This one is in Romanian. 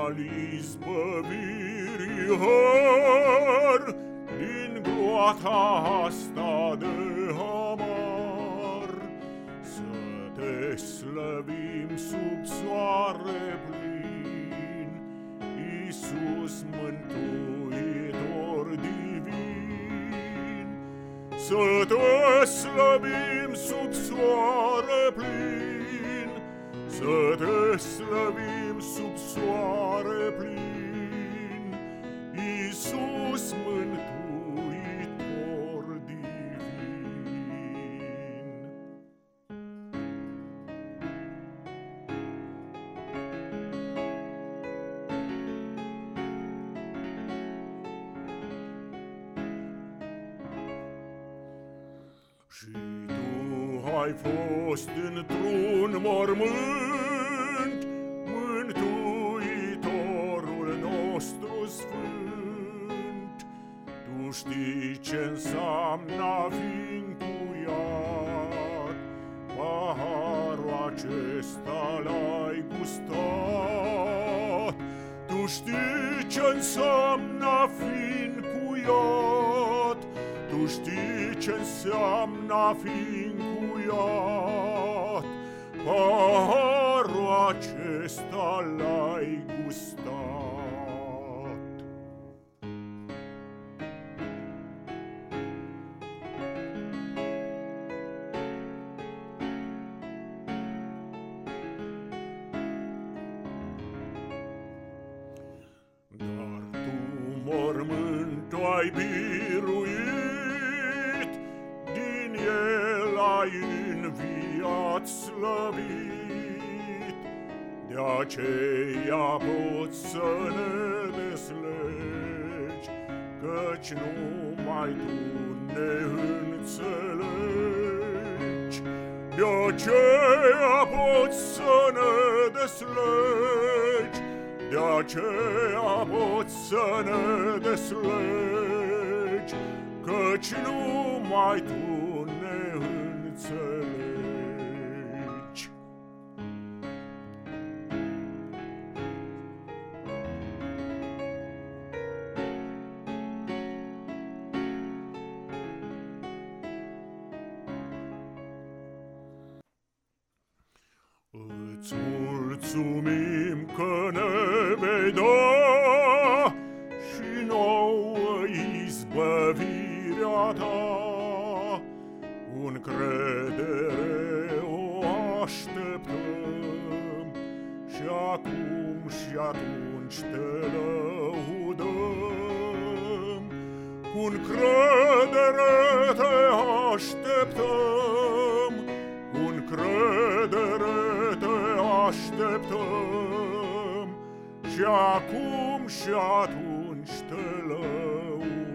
al izbăvirii har, Din groata asta de hamar, Să te slăvim sub soare plin, Iisus mântuitor divin, Să te slăvim sub soare plin, Să te slăvim sub soare plin, Iisus mântuitor divin. Și tu ai fost într-un mormânt, Mântuitorul nostru sfânt. Tu știi ce înseamnă a fi încuiat, Paharul acesta l-ai gustat. Tu știi ce înseamnă a fi încuiat, Tu știi ce înseamnă a fi încuiat, Paharul acesta l-ai gustat. Dar tu mormântul ai biruit, ai înviat slăvit, De aceea poți să ne deslegi, Căci numai tu ne înțelegi. De aceea poți să ne deslegi, de aceea poți să ne deslegi, Căci numai tu ne înțelegi. Îți mulțumim că ne vei da și nouă izbăvirea ta. Cu încredere o așteptăm. Și acum și atunci te lăudăm. Cu încredere te așteptăm. Cu încredere te așteptăm. Și acum și atunci te lăudăm